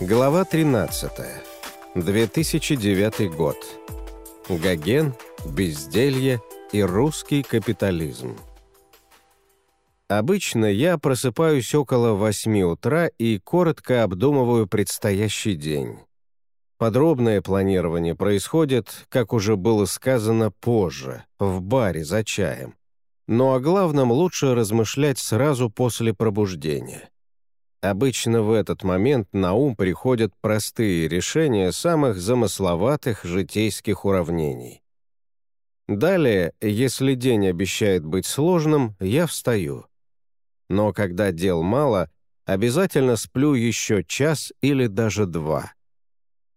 Глава 13. 2009 год. Гоген, безделье и русский капитализм. Обычно я просыпаюсь около 8 утра и коротко обдумываю предстоящий день. Подробное планирование происходит, как уже было сказано, позже, в баре за чаем. Но о главном лучше размышлять сразу после пробуждения. Обычно в этот момент на ум приходят простые решения самых замысловатых житейских уравнений. Далее, если день обещает быть сложным, я встаю. Но когда дел мало, обязательно сплю еще час или даже два.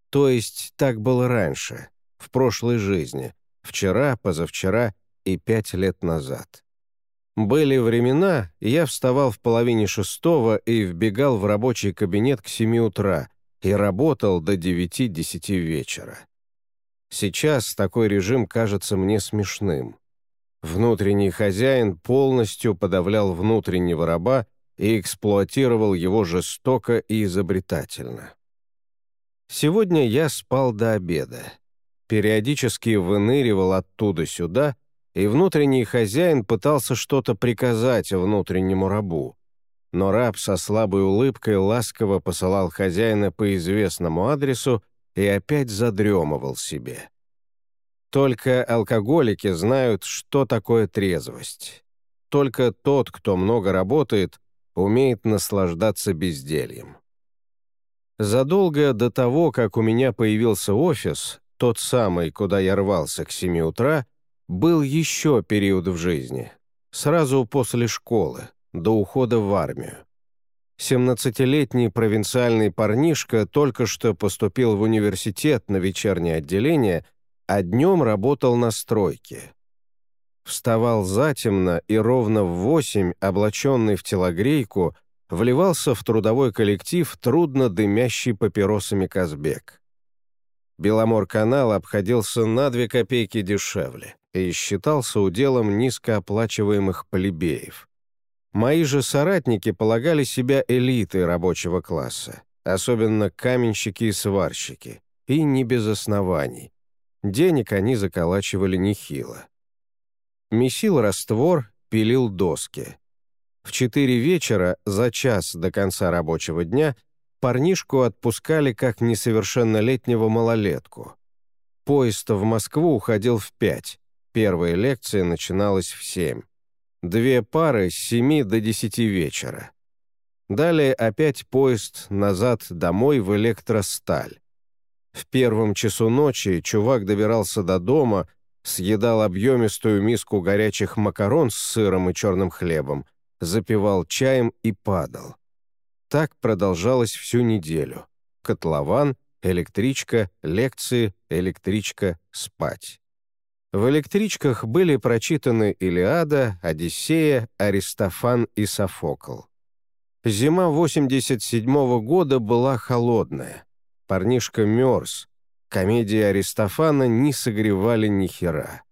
То есть так было раньше, в прошлой жизни, вчера, позавчера и пять лет назад. Были времена, я вставал в половине шестого и вбегал в рабочий кабинет к семи утра и работал до девяти-десяти вечера. Сейчас такой режим кажется мне смешным. Внутренний хозяин полностью подавлял внутреннего раба и эксплуатировал его жестоко и изобретательно. Сегодня я спал до обеда. Периодически выныривал оттуда сюда и внутренний хозяин пытался что-то приказать внутреннему рабу. Но раб со слабой улыбкой ласково посылал хозяина по известному адресу и опять задремывал себе. Только алкоголики знают, что такое трезвость. Только тот, кто много работает, умеет наслаждаться бездельем. Задолго до того, как у меня появился офис, тот самый, куда я рвался к 7 утра, был еще период в жизни, сразу после школы, до ухода в армию. 17-летний провинциальный парнишка только что поступил в университет на вечернее отделение, а днем работал на стройке. Вставал затемно и ровно в восемь, облаченный в телогрейку, вливался в трудовой коллектив трудно дымящий папиросами Казбек. Беломор-канал обходился на две копейки дешевле и считался уделом низкооплачиваемых плебеев. Мои же соратники полагали себя элитой рабочего класса, особенно каменщики и сварщики, и не без оснований. Денег они заколачивали нехило. Месил раствор, пилил доски. В четыре вечера, за час до конца рабочего дня, парнишку отпускали как несовершеннолетнего малолетку. Поезд в Москву уходил в пять, Первая лекция начиналась в семь. Две пары с семи до десяти вечера. Далее опять поезд назад домой в электросталь. В первом часу ночи чувак добирался до дома, съедал объемистую миску горячих макарон с сыром и черным хлебом, запивал чаем и падал. Так продолжалось всю неделю. Котлован, электричка, лекции, электричка, спать. В электричках были прочитаны «Илиада», «Одиссея», «Аристофан» и «Софокл». Зима 87 -го года была холодная. Парнишка мерз. Комедии Аристофана не согревали ни хера.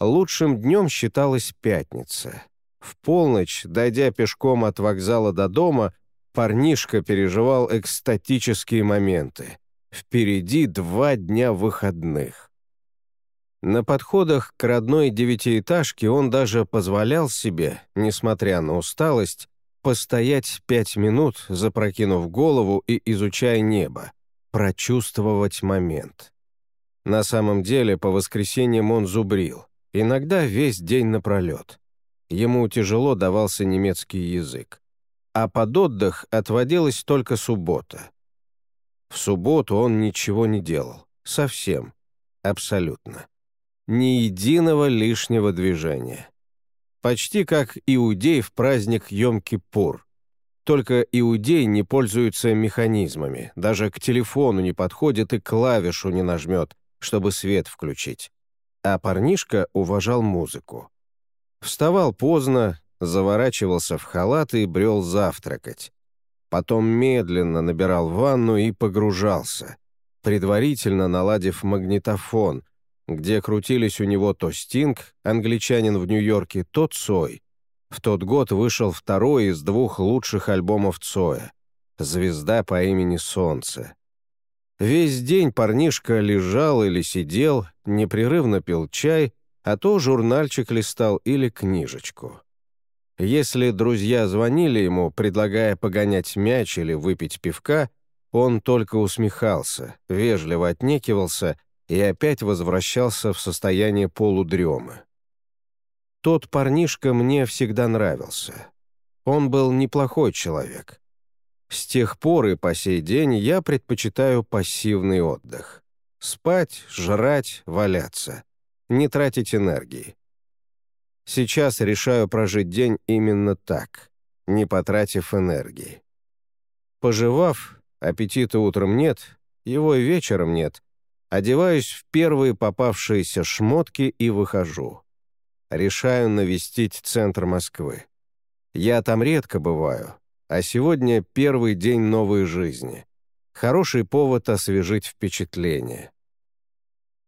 Лучшим днем считалась пятница. В полночь, дойдя пешком от вокзала до дома, парнишка переживал экстатические моменты. Впереди два дня выходных. На подходах к родной девятиэтажке он даже позволял себе, несмотря на усталость, постоять пять минут, запрокинув голову и изучая небо, прочувствовать момент. На самом деле, по воскресеньям он зубрил, иногда весь день напролет. Ему тяжело давался немецкий язык. А под отдых отводилась только суббота. В субботу он ничего не делал. Совсем. Абсолютно ни единого лишнего движения. Почти как иудей в праздник Йом-Кипур. Только иудей не пользуется механизмами, даже к телефону не подходит и клавишу не нажмет, чтобы свет включить. А парнишка уважал музыку. Вставал поздно, заворачивался в халат и брел завтракать. Потом медленно набирал ванну и погружался, предварительно наладив магнитофон — где крутились у него то Стинг, англичанин в Нью-Йорке, то Цой. В тот год вышел второй из двух лучших альбомов Цоя. звезда по имени Солнце. Весь день парнишка лежал или сидел, непрерывно пил чай, а то журнальчик листал или книжечку. Если друзья звонили ему, предлагая погонять мяч или выпить пивка, он только усмехался, вежливо отнекивался и опять возвращался в состояние полудремы. Тот парнишка мне всегда нравился. Он был неплохой человек. С тех пор и по сей день я предпочитаю пассивный отдых. Спать, жрать, валяться. Не тратить энергии. Сейчас решаю прожить день именно так, не потратив энергии. Пожевав, аппетита утром нет, его и вечером нет, одеваюсь в первые попавшиеся шмотки и выхожу. Решаю навестить центр Москвы. Я там редко бываю, а сегодня первый день новой жизни. Хороший повод освежить впечатление.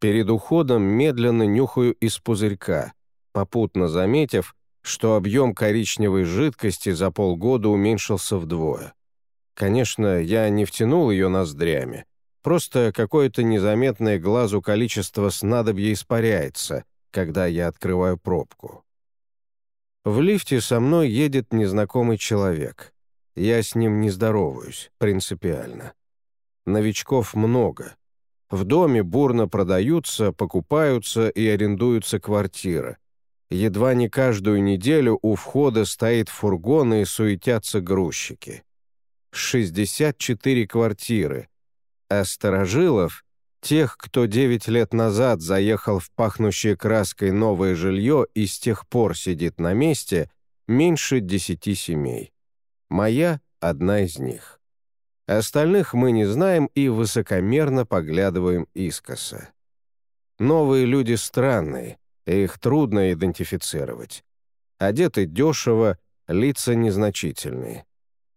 Перед уходом медленно нюхаю из пузырька, попутно заметив, что объем коричневой жидкости за полгода уменьшился вдвое. Конечно, я не втянул ее ноздрями, просто какое-то незаметное глазу количество снадобья испаряется, когда я открываю пробку. В лифте со мной едет незнакомый человек. Я с ним не здороваюсь, принципиально. Новичков много. В доме бурно продаются, покупаются и арендуются квартиры. Едва не каждую неделю у входа стоит фургон и суетятся грузчики. 64 квартиры. А старожилов, тех, кто 9 лет назад заехал в пахнущее краской новое жилье и с тех пор сидит на месте, меньше 10 семей. Моя — одна из них. Остальных мы не знаем и высокомерно поглядываем искоса. Новые люди странные, их трудно идентифицировать. Одеты дешево, лица незначительные.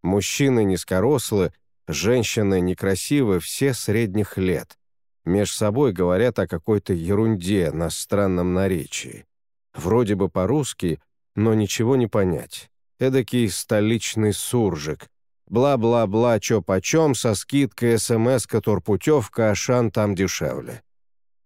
Мужчины низкорослы, женщины некрасивы, все средних лет. Меж собой говорят о какой-то ерунде на странном наречии. Вроде бы по-русски, но ничего не понять эдакий столичный суржик. Бла-бла-бла, чё почем, со скидкой СМС-ка турпутевка, Ашан там дешевле.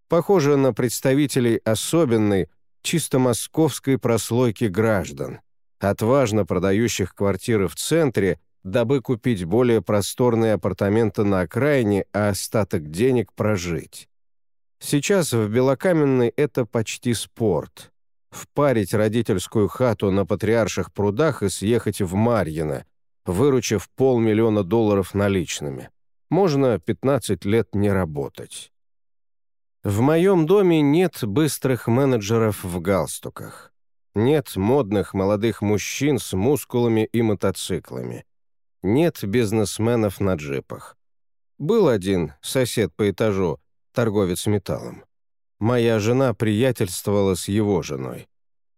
Похоже на представителей особенной, чисто московской прослойки граждан, отважно продающих квартиры в центре, дабы купить более просторные апартаменты на окраине, а остаток денег прожить. Сейчас в Белокаменной это почти спорт впарить родительскую хату на Патриарших прудах и съехать в Марьино, выручив полмиллиона долларов наличными. Можно 15 лет не работать. В моем доме нет быстрых менеджеров в галстуках. Нет модных молодых мужчин с мускулами и мотоциклами. Нет бизнесменов на джипах. Был один, сосед по этажу, торговец металлом. Моя жена приятельствовала с его женой.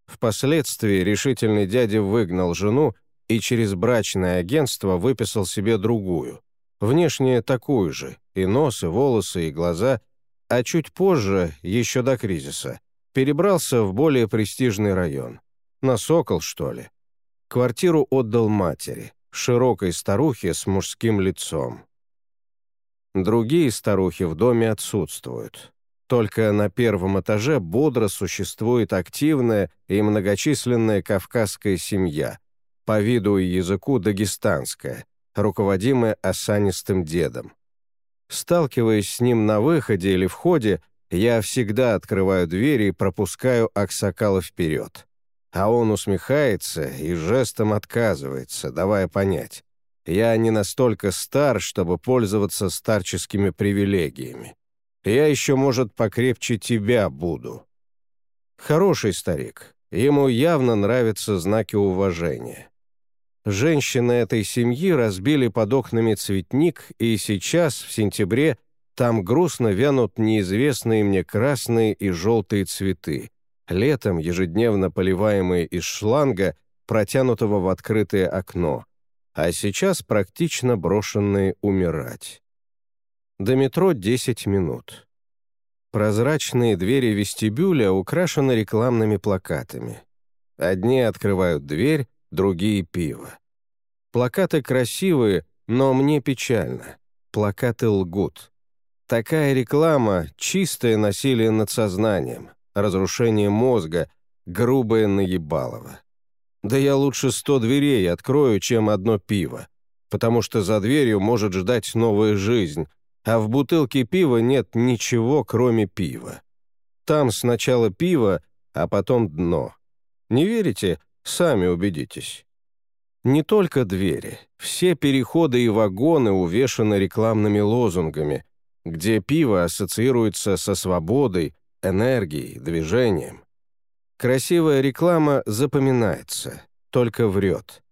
Впоследствии решительный дядя выгнал жену и через брачное агентство выписал себе другую, внешне такую же, и нос, и волосы, и глаза, а чуть позже, еще до кризиса, перебрался в более престижный район. На Сокол, что ли. Квартиру отдал матери, широкой старухе с мужским лицом. Другие старухи в доме отсутствуют. Только на первом этаже бодро существует активная и многочисленная кавказская семья, по виду и языку дагестанская, руководимая осанистым дедом. Сталкиваясь с ним на выходе или входе, я всегда открываю двери и пропускаю Аксакала вперед. А он усмехается и жестом отказывается, давая понять. Я не настолько стар, чтобы пользоваться старческими привилегиями. Я еще, может, покрепче тебя буду». Хороший старик. Ему явно нравятся знаки уважения. Женщины этой семьи разбили под окнами цветник, и сейчас, в сентябре, там грустно вянут неизвестные мне красные и желтые цветы, летом ежедневно поливаемые из шланга, протянутого в открытое окно, а сейчас практично брошенные умирать. До метро 10 минут. Прозрачные двери вестибюля украшены рекламными плакатами. Одни открывают дверь, другие — пиво. Плакаты красивые, Но мне печально. Плакаты лгут. Такая реклама — чистое насилие над сознанием, разрушение мозга, грубое наебалово. Да я лучше сто дверей открою, чем одно пиво, потому что за дверью может ждать новая жизнь, а в бутылке пива нет ничего, кроме пива. Там сначала пиво, а потом дно. Не верите? Сами убедитесь. Не только двери, все переходы и вагоны увешаны рекламными лозунгами, где пиво ассоциируется со свободой, энергией, движением. Красивая реклама запоминается, только врет.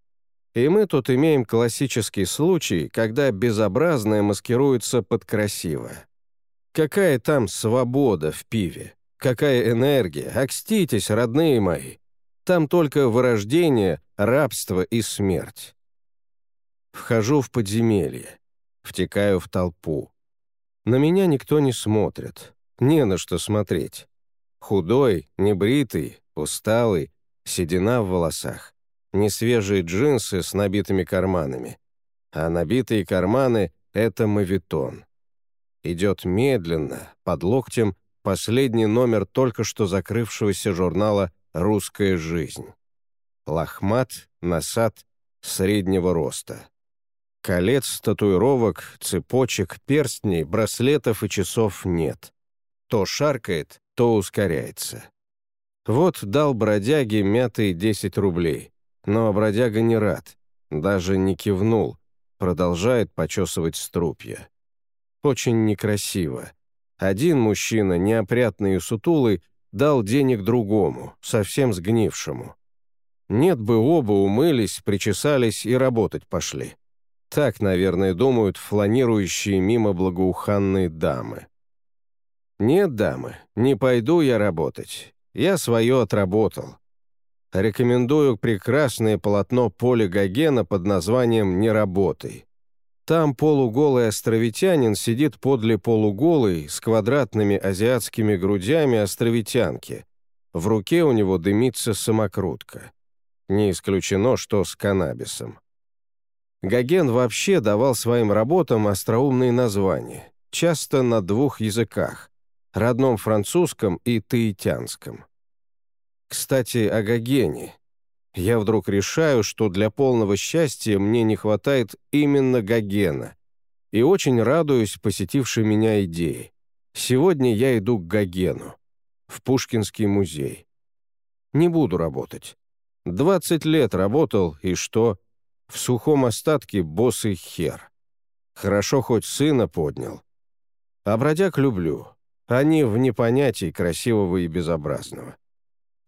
И мы тут имеем классический случай, когда безобразное маскируется под красивое. Какая там свобода в пиве? Какая энергия? Окститесь, родные мои. Там только вырождение, рабство и смерть. Вхожу в подземелье, втекаю в толпу. На меня никто не смотрит, не на что смотреть. Худой, небритый, усталый, седина в волосах, несвежие джинсы с набитыми карманами. А набитые карманы — это мавитон. Идет медленно, под локтем, последний номер только что закрывшегося журнала «Русская жизнь». Лохмат, насад, среднего роста. Колец, татуировок, цепочек, перстней, браслетов и часов нет. То шаркает, то ускоряется. Вот дал бродяге мятые 10 рублей. Но бродяга не рад, даже не кивнул, продолжает почесывать струпья. Очень некрасиво. Один мужчина, неопрятный и сутулый, дал денег другому, совсем сгнившему. Нет бы оба умылись, причесались и работать пошли. Так, наверное, думают фланирующие мимо благоуханные дамы. Нет, дамы, не пойду я работать. Я свое отработал. Рекомендую прекрасное полотно Поля Гогена под названием «Не работай». Там полуголый островитянин сидит подле полуголой с квадратными азиатскими грудями островитянки. В руке у него дымится самокрутка. Не исключено, что с каннабисом. Гоген вообще давал своим работам остроумные названия, часто на двух языках — родном французском и таитянском. Кстати, о Гогене я вдруг решаю, что для полного счастья мне не хватает именно Гогена, и очень радуюсь посетившей меня идее. Сегодня я иду к Гогену, в Пушкинский музей. Не буду работать. 20 лет работал, и что? В сухом остатке босый хер. Хорошо хоть сына поднял. А бродяг люблю. Они в непонятии красивого и безобразного.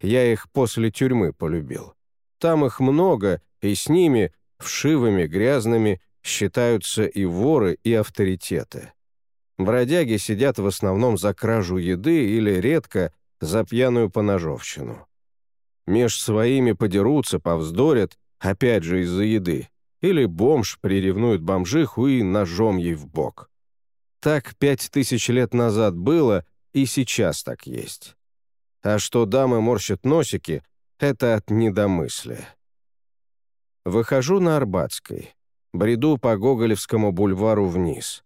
Я их после тюрьмы полюбил. Там их много, и с ними, вшивыми, грязными, считаются и воры, и авторитеты. Бродяги сидят в основном за кражу еды или редко за пьяную поножовщину. Меж своими подерутся, повздорят, опять же из-за еды, или бомж приревнует бомжиху и ножом ей в бок. Так пять тысяч лет назад было, и сейчас так есть. А что дамы морщат носики, это от недомыслия. Выхожу на Арбатской. Бреду по Гоголевскому бульвару вниз.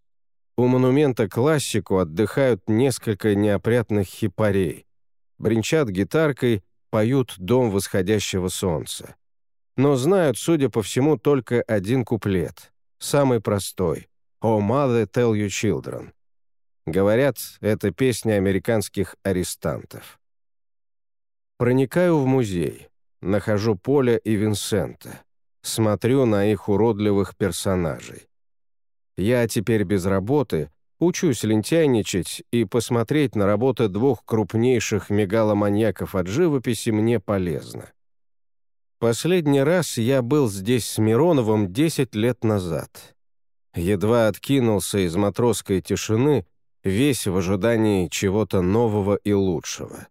У монумента классику отдыхают несколько неопрятных хипарей. Бринчат гитаркой, поют «Дом восходящего солнца». Но знают, судя по всему, только один куплет. Самый простой. «Oh, mother, tell you children». Говорят, это песня американских арестантов. Проникаю в музей, нахожу Поля и Винсента, смотрю на их уродливых персонажей. Я теперь без работы, учусь лентяйничать, и посмотреть на работы двух крупнейших мегаломаньяков от живописи мне полезно. Последний раз я был здесь с Мироновым 10 лет назад. Едва откинулся из матросской тишины, весь в ожидании чего-то нового и лучшего.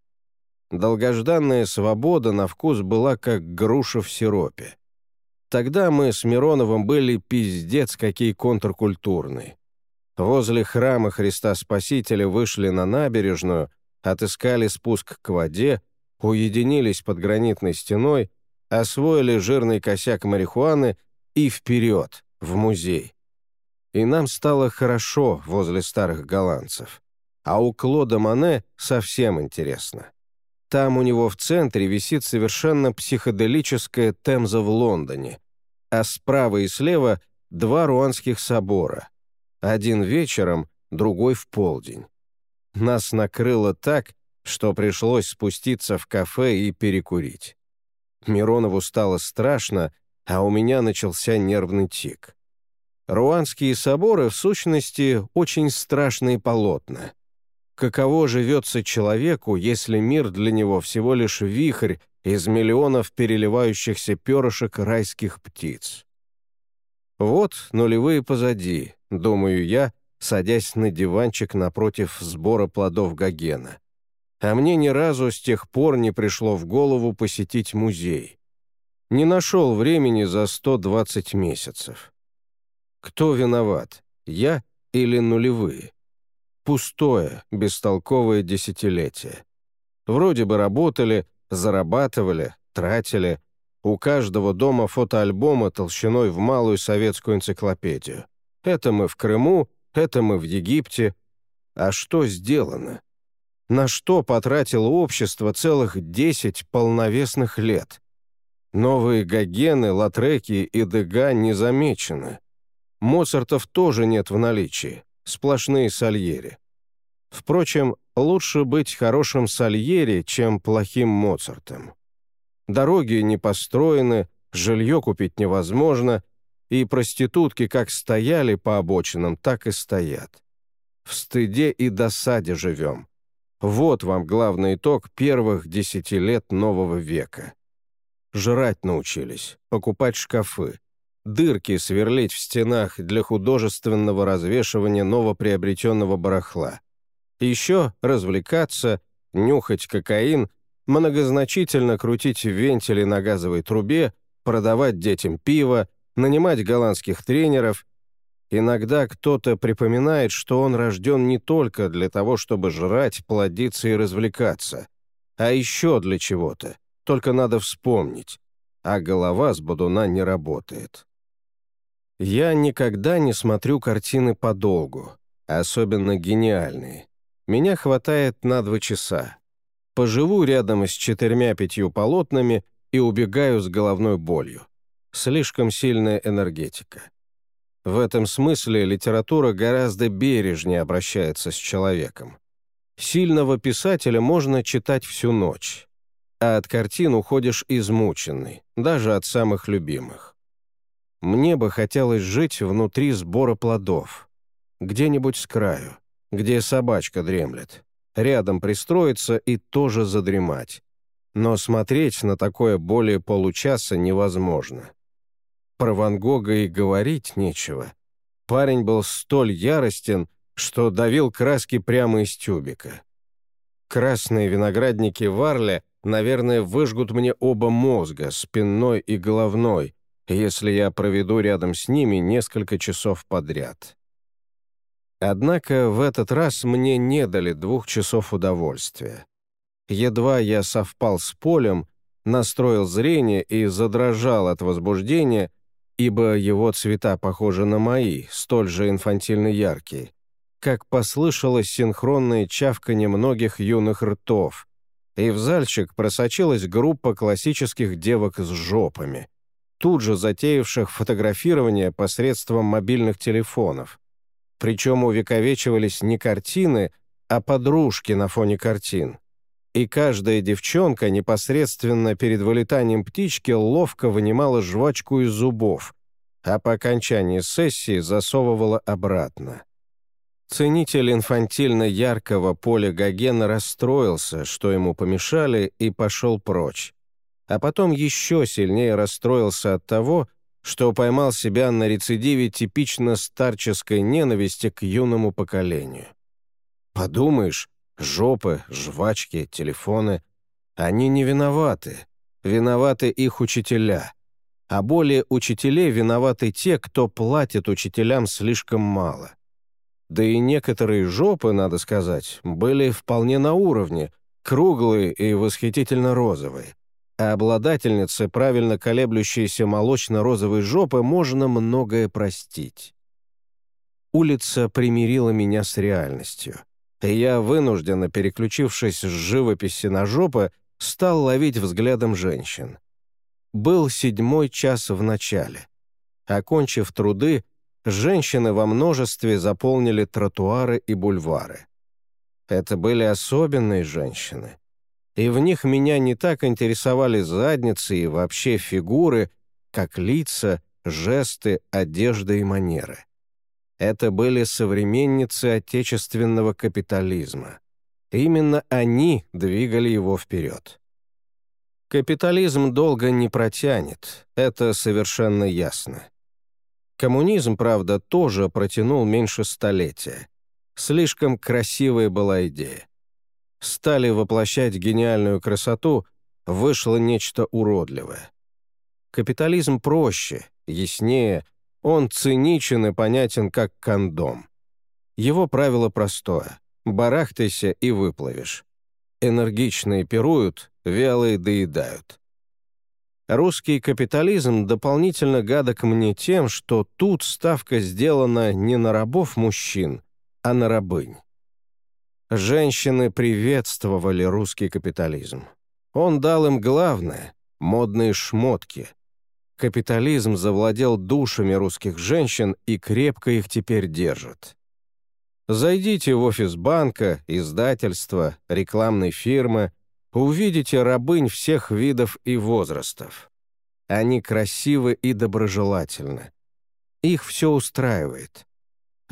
Долгожданная свобода на вкус была как груша в сиропе. Тогда мы с Мироновым были пиздец какие контркультурные. Возле храма Христа Спасителя вышли на набережную, отыскали спуск к воде, уединились под гранитной стеной, освоили жирный косяк марихуаны и вперед, в музей, и нам стало хорошо возле старых голландцев. А у Клода Мане совсем интересно. Там у него в центре висит совершенно психоделическая Темза в Лондоне, а справа и слева два руанских собора. Один вечером, другой в полдень. Нас накрыло так, что пришлось спуститься в кафе и перекурить. Миронову стало страшно, а у меня начался нервный тик. Руанские соборы, в сущности, очень страшные полотна. Каково живется человеку, если мир для него всего лишь вихрь из миллионов переливающихся перышек райских птиц? Вот нулевые позади, думаю я, садясь на диванчик напротив сбора плодов Гогена. А мне ни разу с тех пор не пришло в голову посетить музей. Не нашел времени за 120 месяцев. Кто виноват, я или нулевые? Пустое, бестолковое десятилетие. Вроде бы работали, зарабатывали, тратили. У каждого дома фотоальбома толщиной в малую советскую энциклопедию. Это мы в Крыму, это мы в Египте. А что сделано? На что потратило общество целых 10 полновесных лет? Новые Гогены, Латреки и Дега не замечены. Моцартов тоже нет в наличии, сплошные Сальери. Впрочем, лучше быть хорошим Сальери, чем плохим Моцартом. Дороги не построены, жилье купить невозможно, и проститутки как стояли по обочинам, так и стоят. В стыде и досаде живем. Вот вам главный итог первых десяти лет нового века. Жрать научились, покупать шкафы, дырки сверлить в стенах для художественного развешивания новоприобретенного барахла. Еще развлекаться, нюхать кокаин, многозначительно крутить вентили на газовой трубе, продавать детям пиво, нанимать голландских тренеров. Иногда кто-то припоминает, что он рожден не только для того, чтобы жрать, плодиться и развлекаться, а еще для чего-то, только надо вспомнить, а голова с бодуна не работает. Я никогда не смотрю картины подолгу, особенно гениальные. Меня хватает на два часа. Поживу рядом с четырьмя-пятью полотнами и убегаю с головной болью. Слишком сильная энергетика. В этом смысле литература гораздо бережнее обращается с человеком. Сильного писателя можно читать всю ночь, а от картин уходишь измученный, даже от самых любимых. Мне бы хотелось жить внутри сбора плодов. Где-нибудь с краю, где собачка дремлет. Рядом пристроиться и тоже задремать. Но смотреть на такое более получаса невозможно. Про Ван Гога и говорить нечего. Парень был столь яростен, что давил краски прямо из тюбика. Красные виноградники Варля, наверное, выжгут мне оба мозга, спинной и головной, если я проведу рядом с ними несколько часов подряд. Однако в этот раз мне не дали двух часов удовольствия. Едва я совпал с полем, настроил зрение и задрожал от возбуждения, ибо его цвета похожи на мои, столь же инфантильно яркие, как послышалось синхронное чавканье многих юных ртов, и в зальчик просочилась группа классических девок с жопами, тут же затеявших фотографирование посредством мобильных телефонов. Причем увековечивались не картины, а подружки на фоне картин. И каждая девчонка непосредственно перед вылетанием птички ловко вынимала жвачку из зубов, а по окончании сессии засовывала обратно. Ценитель инфантильно яркого поля Гогена расстроился, что ему помешали, и пошел прочь а потом еще сильнее расстроился от того, что поймал себя на рецидиве типично старческой ненависти к юному поколению. Подумаешь, жопы, жвачки, телефоны. Они не виноваты. Виноваты их учителя. А более учителей виноваты те, кто платит учителям слишком мало. Да и некоторые жопы, надо сказать, были вполне на уровне, круглые и восхитительно розовые а обладательнице правильно колеблющейся молочно-розовой жопы можно многое простить. улица примирила меня с реальностью. И я, вынужденно переключившись с живописи на жопы, стал ловить взглядом женщин. Был седьмой час в начале. Окончив труды, женщины во множестве заполнили тротуары и бульвары. Это были особенные женщины. И в них меня не так интересовали задницы и вообще фигуры, как лица, жесты, одежда и манеры. Это были современницы отечественного капитализма. Именно они двигали его вперед. Капитализм долго не протянет, это совершенно ясно. Коммунизм, правда, тоже протянул меньше столетия. Слишком красивая была идея. Стали воплощать гениальную красоту, вышло нечто уродливое. Капитализм проще, яснее, он циничен и понятен как кондом. Его правило простое — барахтайся и выплывешь. Энергичные пируют, вялые доедают. Русский капитализм дополнительно гадок мне тем, что тут ставка сделана не на рабов-мужчин, а на рабынь. Женщины приветствовали русский капитализм. Он дал им главное — модные шмотки. Капитализм завладел душами русских женщин и крепко их теперь держит. Зайдите в офис банка, издательства, рекламной фирмы — увидите рабынь всех видов и возрастов. Они красивы и доброжелательны. Их все устраивает.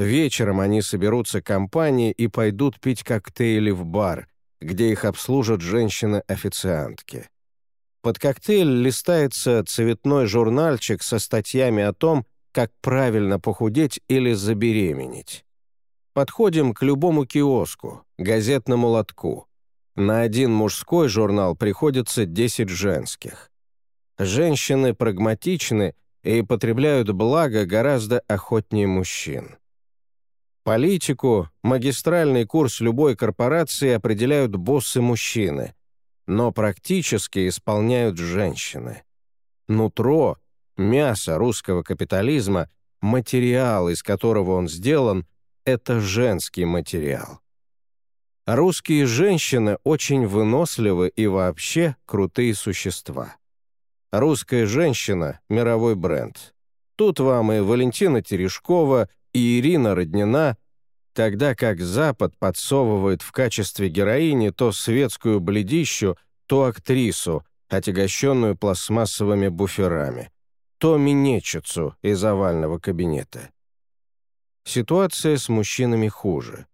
Вечером они соберутся компанией и пойдут пить коктейли в бар, где их обслужат женщины-официантки. Под коктейль листается цветной журнальчик со статьями о том, как правильно похудеть или забеременеть. Подходим к любому киоску, газетному лотку. На один мужской журнал приходится 10 женских. Женщины прагматичны и потребляют благо гораздо охотнее мужчин. Политику, магистральный курс любой корпорации определяют боссы-мужчины, но практически исполняют женщины. Нутро, мясо русского капитализма, материал, из которого он сделан, это женский материал. Русские женщины очень выносливы и вообще крутые существа. Русская женщина — мировой бренд. Тут вам и Валентина Терешкова, и Ирина Роднина, тогда как Запад подсовывает в качестве героини то светскую бледищу, то актрису, отягощенную пластмассовыми буферами, то минетчицу из овального кабинета. Ситуация с мужчинами хуже.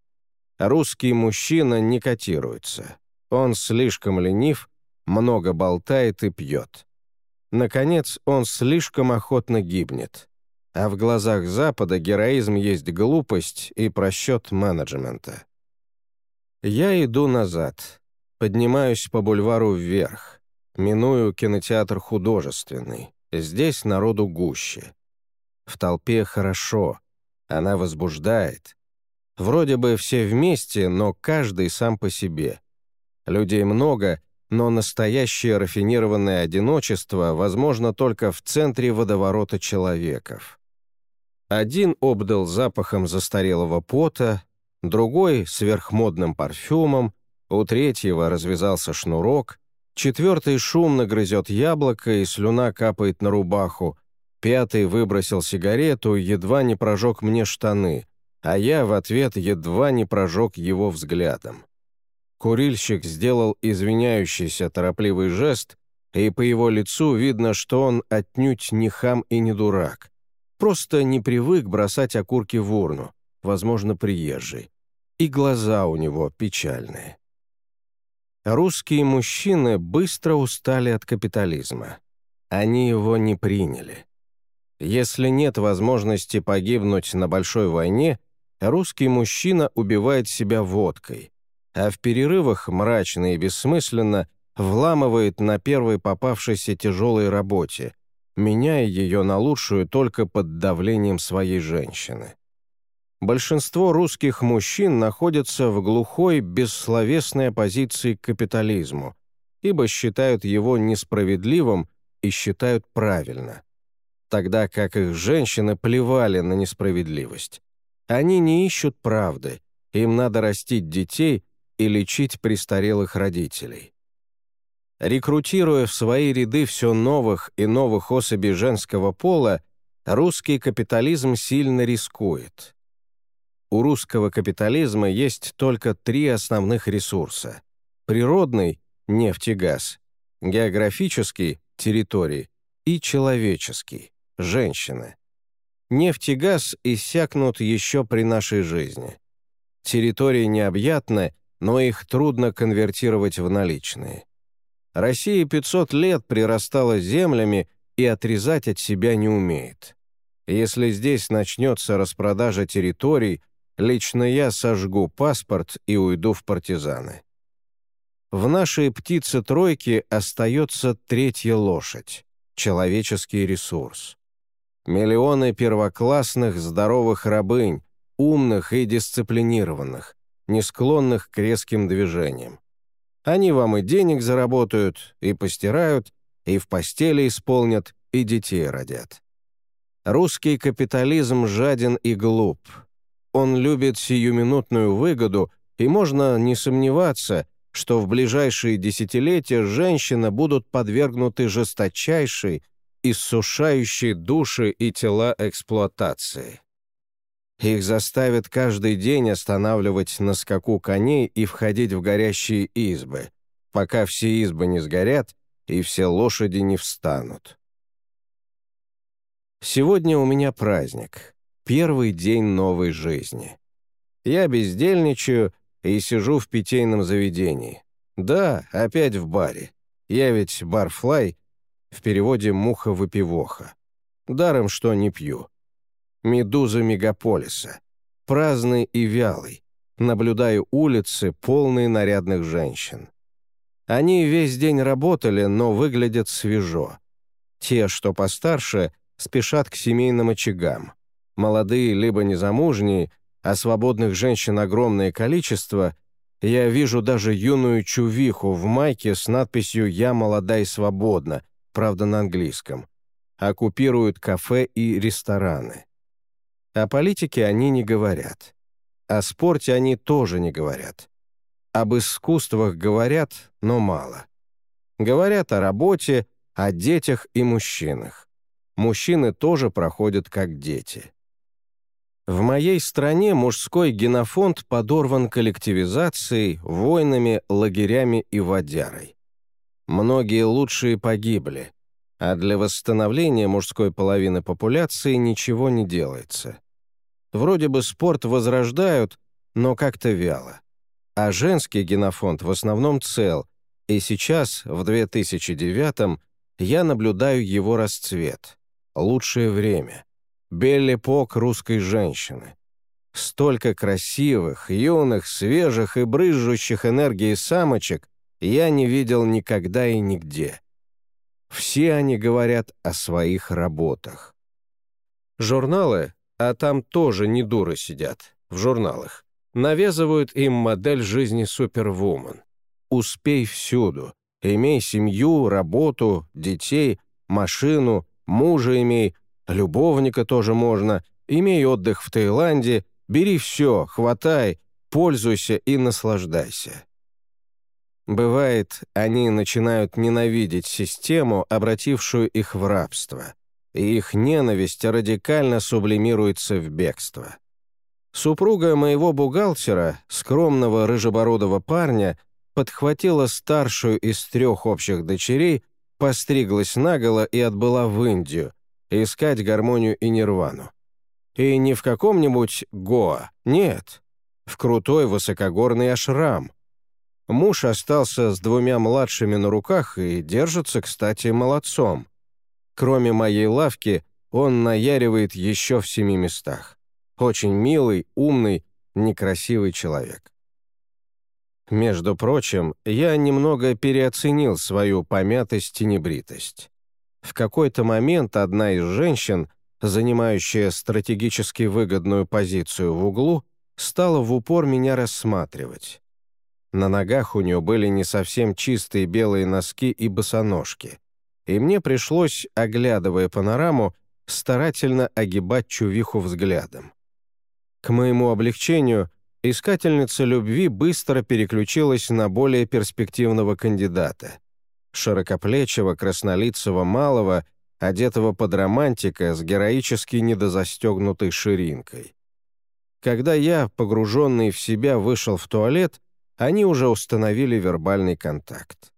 Русский мужчина не котируется. Он слишком ленив, много болтает и пьет. Наконец, он слишком охотно гибнет. А в глазах Запада героизм есть глупость и просчет менеджмента. Я иду назад, поднимаюсь по бульвару вверх, миную кинотеатр художественный. Здесь народу гуще. В толпе хорошо, она возбуждает, Вроде бы все вместе, но каждый сам по себе. Людей много, но настоящее рафинированное одиночество возможно только в центре водоворота человеков. Один обдал запахом застарелого пота, другой — сверхмодным парфюмом, у третьего развязался шнурок, четвертый шумно грызет яблоко и слюна капает на рубаху, пятый выбросил сигарету, едва не прожег мне штаны — а я в ответ едва не прожег его взглядом. Курильщик сделал извиняющийся торопливый жест, и по его лицу видно, что он отнюдь не хам и не дурак. Просто не привык бросать окурки в урну, возможно, приезжий. И глаза у него печальные. Русские мужчины быстро устали от капитализма. Они его не приняли. Если нет возможности погибнуть на большой войне, русский мужчина убивает себя водкой, а в перерывах мрачно и бессмысленно вламывает на первой попавшейся тяжелой работе, меняя ее на лучшую только под давлением своей женщины. Большинство русских мужчин находятся в глухой, бессловесной оппозиции к капитализму, ибо считают его несправедливым и считают правильно, тогда как их женщины плевали на несправедливость. Они не ищут правды, им надо растить детей и лечить престарелых родителей. Рекрутируя в свои ряды все новых и новых особей женского пола, русский капитализм сильно рискует. У русского капитализма есть только три основных ресурса. Природный – нефть и газ, географический – территории и человеческий – женщины. Нефть и газ иссякнут еще при нашей жизни. Территории необъятны, но их трудно конвертировать в наличные. Россия 500 лет прирастала землями и отрезать от себя не умеет. Если здесь начнется распродажа территорий, лично я сожгу паспорт и уйду в партизаны. В нашей птице-тройке остается третья лошадь — человеческий ресурс. Миллионы первоклассных здоровых рабынь, умных и дисциплинированных, не склонных к резким движениям. Они вам и денег заработают, и постирают, и в постели исполнят, и детей родят. Русский капитализм жаден и глуп. Он любит сиюминутную выгоду, и можно не сомневаться, что в ближайшие десятилетия женщины будут подвергнуты жесточайшей, иссушающей души и тела эксплуатации. Их заставят каждый день останавливать на скаку коней и входить в горящие избы, пока все избы не сгорят и все лошади не встанут. Сегодня у меня праздник, первый день новой жизни. Я бездельничаю и сижу в питейном заведении. Да, опять в баре. Я ведь барфлай, в переводе «муха-выпивоха». Даром, что не пью медуза мегаполиса. Праздный и вялый. Наблюдаю улицы, полные нарядных женщин. Они весь день работали, но выглядят свежо. Те, что постарше, спешат к семейным очагам. Молодые либо незамужние, а свободных женщин огромное количество, я вижу даже юную чувиху в майке с надписью «Я молода и свободна», правда на английском. Оккупируют кафе и рестораны. О политике они не говорят. О спорте они тоже не говорят. Об искусствах говорят, но мало. Говорят о работе, о детях и мужчинах. Мужчины тоже проходят как дети. В моей стране мужской генофонд подорван коллективизацией, войнами, лагерями и водярой. Многие лучшие погибли, а для восстановления мужской половины популяции ничего не делается. Вроде бы спорт возрождают, но как-то вяло. А женский генофонд в основном цел, и сейчас, в 2009-м, я наблюдаю его расцвет. Лучшее время. Белли-пок русской женщины. Столько красивых, юных, свежих и брызжущих энергией самочек я не видел никогда и нигде. Все они говорят о своих работах. Журналы, а там тоже не дуры сидят, в журналах, навязывают им модель жизни супервумен. Успей всюду, имей семью, работу, детей, машину, мужа имей, любовника тоже можно, имей отдых в Таиланде, бери все, хватай, пользуйся и наслаждайся. Бывает, они начинают ненавидеть систему, обратившую их в рабство – и их ненависть радикально сублимируется в бегство. Супруга моего бухгалтера, скромного рыжебородого парня, подхватила старшую из трех общих дочерей, постриглась наголо и отбыла в Индию, искать гармонию и нирвану. И не в каком-нибудь Гоа, нет, в крутой высокогорный ашрам. Муж остался с двумя младшими на руках и держится, кстати, молодцом. Кроме моей лавки, он наяривает еще в семи местах. Очень милый, умный, некрасивый человек. Между прочим, я немного переоценил свою помятость и небритость. В какой-то момент одна из женщин, занимающая стратегически выгодную позицию в углу, стала в упор меня рассматривать. На ногах у нее были не совсем чистые белые носки и босоножки и мне пришлось, оглядывая панораму, старательно огибать чувиху взглядом. К моему облегчению, искательница любви быстро переключилась на более перспективного кандидата. Широкоплечего, краснолицего малого, одетого под романтика с героически недозастегнутой ширинкой. Когда я, погруженный в себя, вышел в туалет, они уже установили вербальный контакт.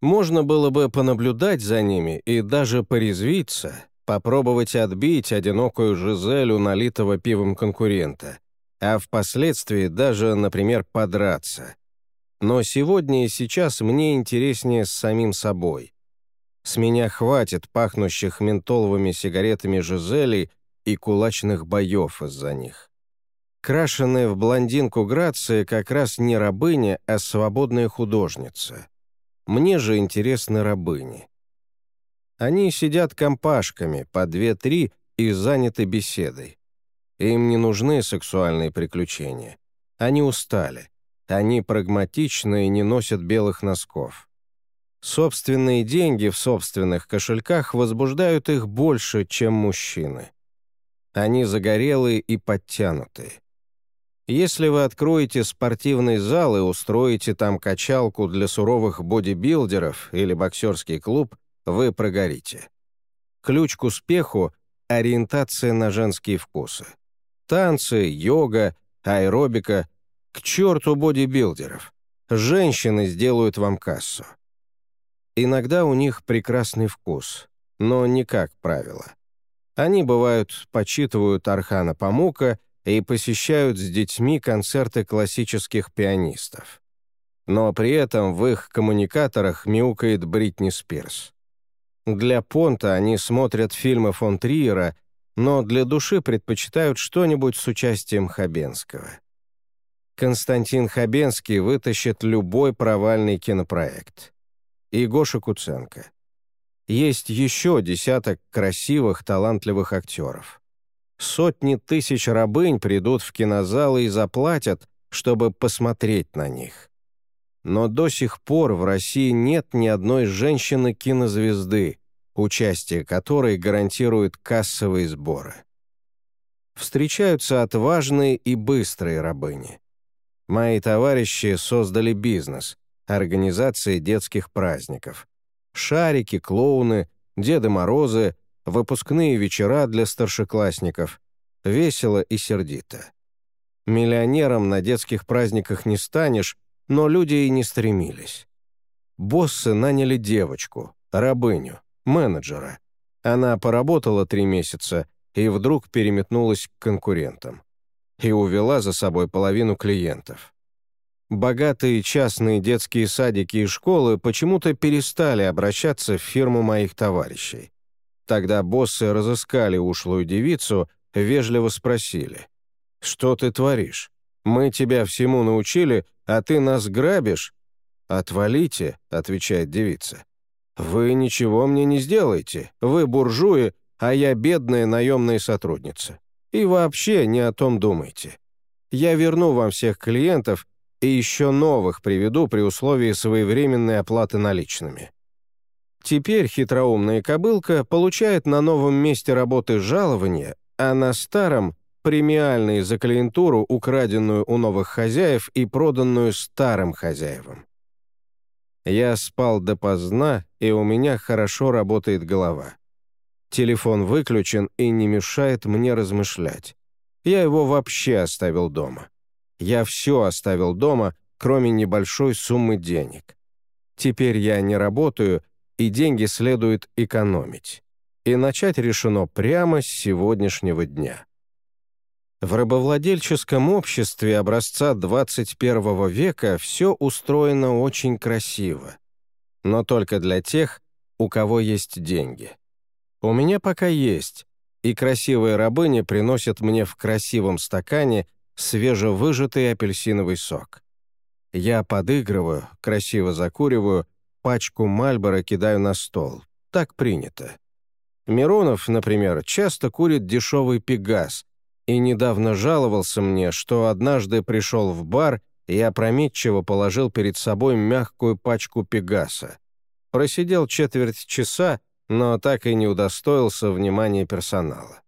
Можно было бы понаблюдать за ними и даже порезвиться, попробовать отбить одинокую Жизелю налитого пивом конкурента, а впоследствии даже, например, подраться. Но сегодня и сейчас мне интереснее с самим собой. С меня хватит пахнущих ментоловыми сигаретами Жизелей и кулачных боев из-за них. Крашенная в блондинку Грация как раз не рабыня, а свободная художница. Мне же интересны рабыни. Они сидят компашками, по две-три, и заняты беседой. Им не нужны сексуальные приключения. Они устали. Они прагматичны и не носят белых носков. Собственные деньги в собственных кошельках возбуждают их больше, чем мужчины. Они загорелые и подтянутые. Если вы откроете спортивный зал и устроите там качалку для суровых бодибилдеров или боксерский клуб, вы прогорите. Ключ к успеху — ориентация на женские вкусы. Танцы, йога, аэробика — к черту бодибилдеров. Женщины сделают вам кассу. Иногда у них прекрасный вкус, но не как правило. Они, бывают, почитывают Архана Памука — и посещают с детьми концерты классических пианистов. Но при этом в их коммуникаторах мяукает Бритни Спирс. Для понта они смотрят фильмы фон Триера, но для души предпочитают что-нибудь с участием Хабенского. Константин Хабенский вытащит любой провальный кинопроект. И Гоша Куценко. Есть еще десяток красивых, талантливых актеров. Сотни тысяч рабынь придут в кинозалы и заплатят, чтобы посмотреть на них. Но до сих пор в России нет ни одной женщины-кинозвезды, участие которой гарантирует кассовые сборы. Встречаются отважные и быстрые рабыни. Мои товарищи создали бизнес, организации детских праздников. Шарики, клоуны, Деды Морозы, выпускные вечера для старшеклассников, весело и сердито. Миллионером на детских праздниках не станешь, но люди и не стремились. Боссы наняли девочку, рабыню, менеджера. Она поработала три месяца и вдруг переметнулась к конкурентам. И увела за собой половину клиентов. Богатые частные детские садики и школы почему-то перестали обращаться в фирму моих товарищей. Тогда боссы разыскали ушлую девицу, вежливо спросили. «Что ты творишь? Мы тебя всему научили, а ты нас грабишь?» «Отвалите», — отвечает девица. «Вы ничего мне не сделаете. Вы буржуи, а я бедная наемная сотрудница. И вообще не о том думайте. Я верну вам всех клиентов и еще новых приведу при условии своевременной оплаты наличными. Теперь хитроумная кобылка получает на новом месте работы жалование, а на старом — премиальные за клиентуру, украденную у новых хозяев и проданную старым хозяевам. Я спал допоздна, и у меня хорошо работает голова. Телефон выключен и не мешает мне размышлять. Я его вообще оставил дома. Я все оставил дома, кроме небольшой суммы денег. Теперь я не работаю — и деньги следует экономить. И начать решено прямо с сегодняшнего дня. В рабовладельческом обществе образца 21 века все устроено очень красиво. Но только для тех, у кого есть деньги. У меня пока есть, и красивые рабыни приносят мне в красивом стакане свежевыжатый апельсиновый сок. Я подыгрываю, красиво закуриваю пачку Мальбора кидаю на стол. Так принято. Миронов, например, часто курит дешевый пегас и недавно жаловался мне, что однажды пришел в бар и опрометчиво положил перед собой мягкую пачку пегаса. Просидел четверть часа, но так и не удостоился внимания персонала.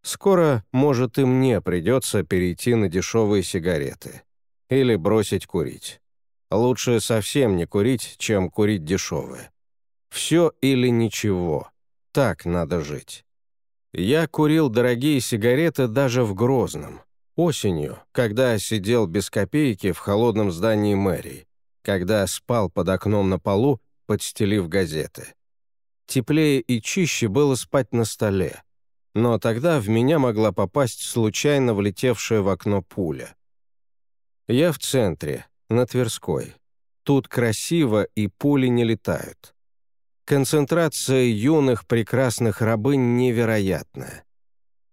Скоро, может, и мне придется перейти на дешевые сигареты. Или бросить курить. Лучше совсем не курить, чем курить дешевые. Все или ничего. Так надо жить. Я курил дорогие сигареты даже в Грозном. Осенью, когда сидел без копейки в холодном здании мэрии, когда спал под окном на полу, подстелив газеты. Теплее и чище было спать на столе. Но тогда в меня могла попасть случайно влетевшая в окно пуля. Я в центре, на Тверской. Тут красиво, и пули не летают. Концентрация юных прекрасных рабынь невероятная.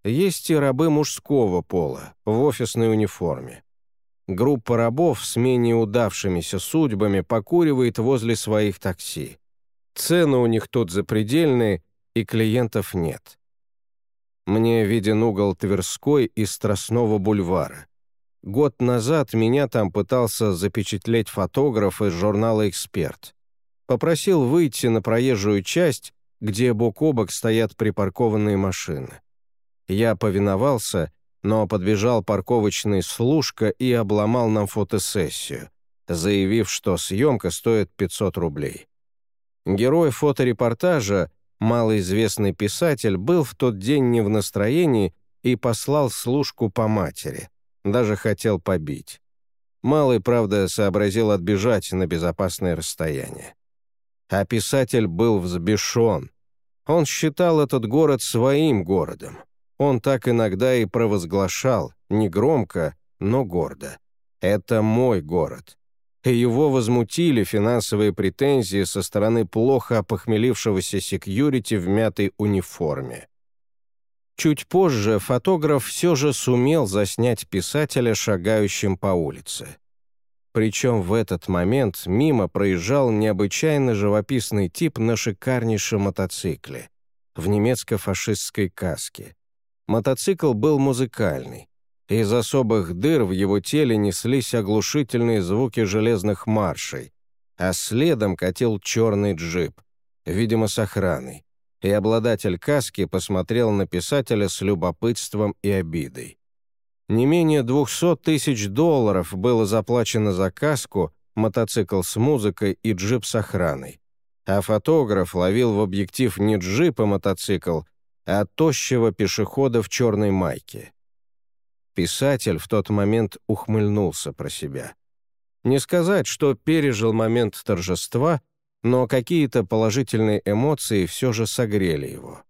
Есть и рабы мужского пола, в офисной униформе. Группа рабов с менее удавшимися судьбами покуривает возле своих такси. Цены у них тут запредельные, и клиентов нет. Мне виден угол Тверской и Страстного бульвара. Год назад меня там пытался запечатлеть фотограф из журнала «Эксперт». Попросил выйти на проезжую часть, где бок о бок стоят припаркованные машины. Я повиновался, но подбежал парковочный служка и обломал нам фотосессию, заявив, что съемка стоит 500 рублей. Герой фоторепортажа, малоизвестный писатель, был в тот день не в настроении и послал служку по матери. Даже хотел побить. Малый, правда, сообразил отбежать на безопасное расстояние. А писатель был взбешен. Он считал этот город своим городом. Он так иногда и провозглашал, не громко, но гордо. «Это мой город и его возмутили финансовые претензии со стороны плохо опохмелившегося секьюрити в мятой униформе. Чуть позже фотограф все же сумел заснять писателя, шагающим по улице. Причем в этот момент мимо проезжал необычайно живописный тип на шикарнейшем мотоцикле, в немецко-фашистской каске. Мотоцикл был музыкальный, из особых дыр в его теле неслись оглушительные звуки железных маршей, а следом катил черный джип, видимо, с охраной, и обладатель каски посмотрел на писателя с любопытством и обидой. Не менее 200 тысяч долларов было заплачено за каску, мотоцикл с музыкой и джип с охраной. А фотограф ловил в объектив не джип и мотоцикл, а тощего пешехода в черной майке. Писатель в тот момент ухмыльнулся про себя. Не сказать, что пережил момент торжества, но какие-то положительные эмоции все же согрели его.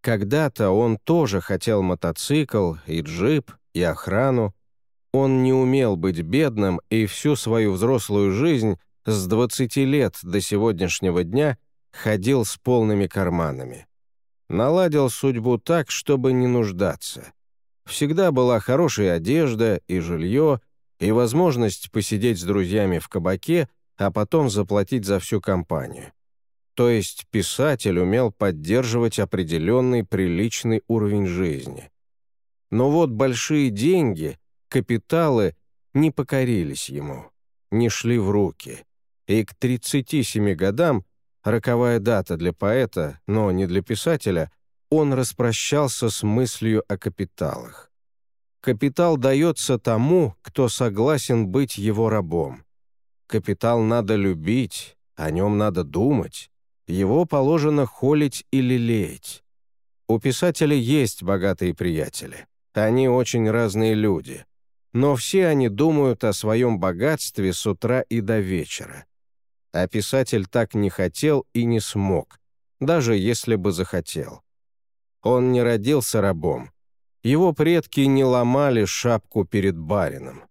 Когда-то он тоже хотел мотоцикл, и джип, и охрану. Он не умел быть бедным и всю свою взрослую жизнь с 20 лет до сегодняшнего дня ходил с полными карманами. Наладил судьбу так, чтобы не нуждаться. Всегда была хорошая одежда и жилье, и возможность посидеть с друзьями в кабаке, а потом заплатить за всю компанию. То есть писатель умел поддерживать определенный приличный уровень жизни. Но вот большие деньги, капиталы не покорились ему, не шли в руки. И к 37 годам, роковая дата для поэта, но не для писателя, он распрощался с мыслью о капиталах. Капитал дается тому, кто согласен быть его рабом. Капитал надо любить, о нем надо думать, его положено холить или лелеять. У писателя есть богатые приятели, они очень разные люди, но все они думают о своем богатстве с утра и до вечера. А писатель так не хотел и не смог, даже если бы захотел. Он не родился рабом. Его предки не ломали шапку перед барином.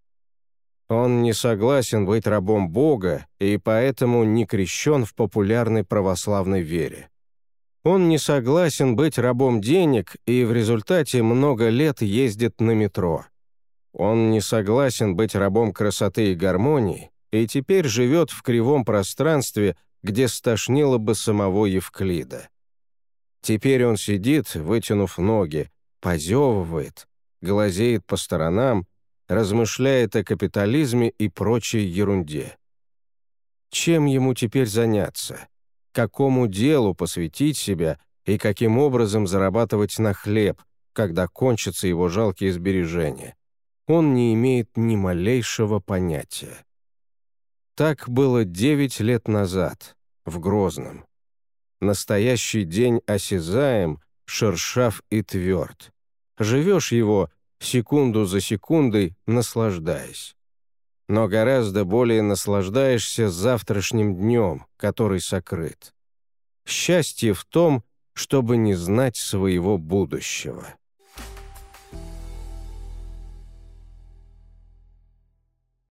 Он не согласен быть рабом Бога и поэтому не крещен в популярной православной вере. Он не согласен быть рабом денег и в результате много лет ездит на метро. Он не согласен быть рабом красоты и гармонии и теперь живет в кривом пространстве, где стошнило бы самого Евклида. Теперь он сидит, вытянув ноги, позевывает, глазеет по сторонам, размышляет о капитализме и прочей ерунде. Чем ему теперь заняться? Какому делу посвятить себя и каким образом зарабатывать на хлеб, когда кончатся его жалкие сбережения, он не имеет ни малейшего понятия. Так было девять лет назад, в Грозном. Настоящий день осязаем, шершав и тверд. Живешь его секунду за секундой, наслаждаясь. Но гораздо более наслаждаешься завтрашним днем, который сокрыт. Счастье в том, чтобы не знать своего будущего.